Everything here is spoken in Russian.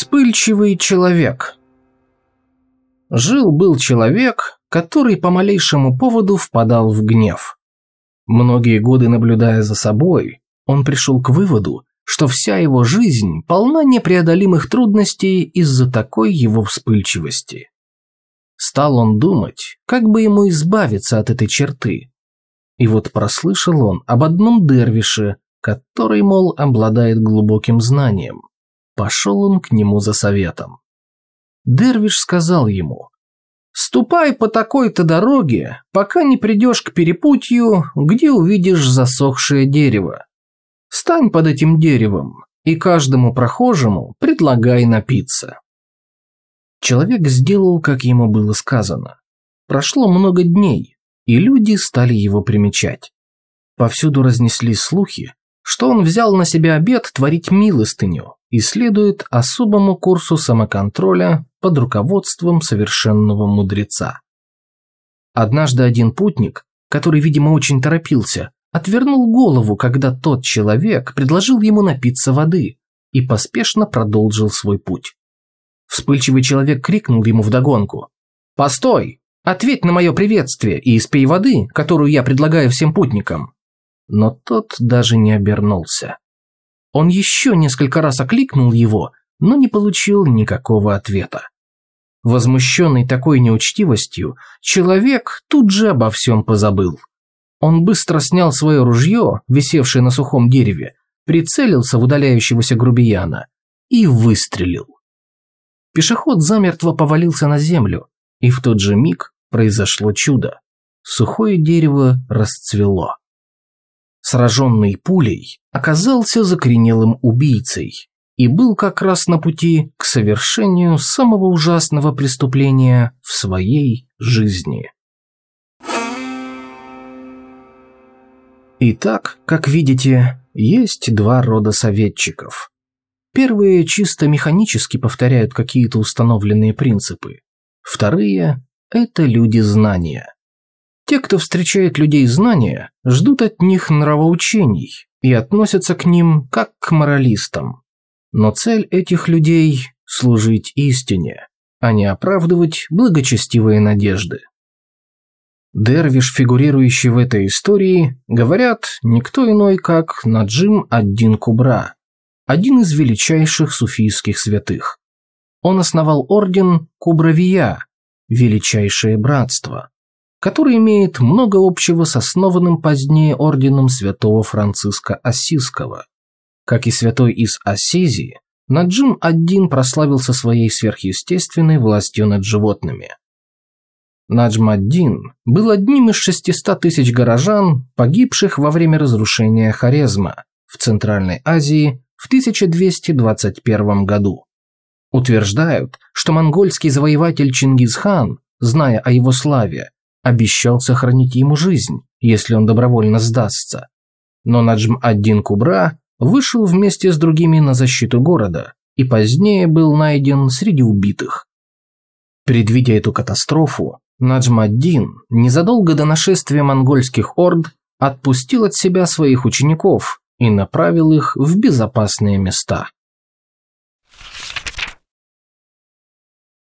Вспыльчивый человек. Жил-был человек, который по малейшему поводу впадал в гнев. Многие годы наблюдая за собой, он пришел к выводу, что вся его жизнь полна непреодолимых трудностей из-за такой его вспыльчивости. Стал он думать, как бы ему избавиться от этой черты. И вот прослышал он об одном дервише, который, мол, обладает глубоким знанием. Пошел он к нему за советом. Дервиш сказал ему, «Ступай по такой-то дороге, пока не придешь к перепутью, где увидишь засохшее дерево. Стань под этим деревом и каждому прохожему предлагай напиться». Человек сделал, как ему было сказано. Прошло много дней, и люди стали его примечать. Повсюду разнеслись слухи, что он взял на себя обет творить милостыню и следует особому курсу самоконтроля под руководством совершенного мудреца. Однажды один путник, который, видимо, очень торопился, отвернул голову, когда тот человек предложил ему напиться воды и поспешно продолжил свой путь. Вспыльчивый человек крикнул ему вдогонку. «Постой! Ответь на мое приветствие и испей воды, которую я предлагаю всем путникам!» Но тот даже не обернулся. Он еще несколько раз окликнул его, но не получил никакого ответа. Возмущенный такой неучтивостью, человек тут же обо всем позабыл. Он быстро снял свое ружье, висевшее на сухом дереве, прицелился в удаляющегося грубияна и выстрелил. Пешеход замертво повалился на землю, и в тот же миг произошло чудо. Сухое дерево расцвело сраженный пулей, оказался закоренелым убийцей и был как раз на пути к совершению самого ужасного преступления в своей жизни. Итак, как видите, есть два рода советчиков. Первые чисто механически повторяют какие-то установленные принципы. Вторые – это люди знания. Те, кто встречает людей знания, ждут от них нравоучений и относятся к ним как к моралистам. Но цель этих людей – служить истине, а не оправдывать благочестивые надежды. Дервиш, фигурирующий в этой истории, говорят, никто иной, как Наджим ад-Дин Кубра, один из величайших суфийских святых. Он основал орден Кубравия, величайшее братство, который имеет много общего с основанным позднее орденом святого Франциска Ассизского. Как и святой из Ассизии, Наджим один прославился своей сверхъестественной властью над животными. Наджм один был одним из 600 тысяч горожан, погибших во время разрушения Хорезма в Центральной Азии в 1221 году. Утверждают, что монгольский завоеватель Чингисхан, зная о его славе, обещал сохранить ему жизнь, если он добровольно сдастся. Но Наджм-ад-Дин Кубра вышел вместе с другими на защиту города и позднее был найден среди убитых. Предвидя эту катастрофу, Наджм-ад-Дин незадолго до нашествия монгольских орд отпустил от себя своих учеников и направил их в безопасные места.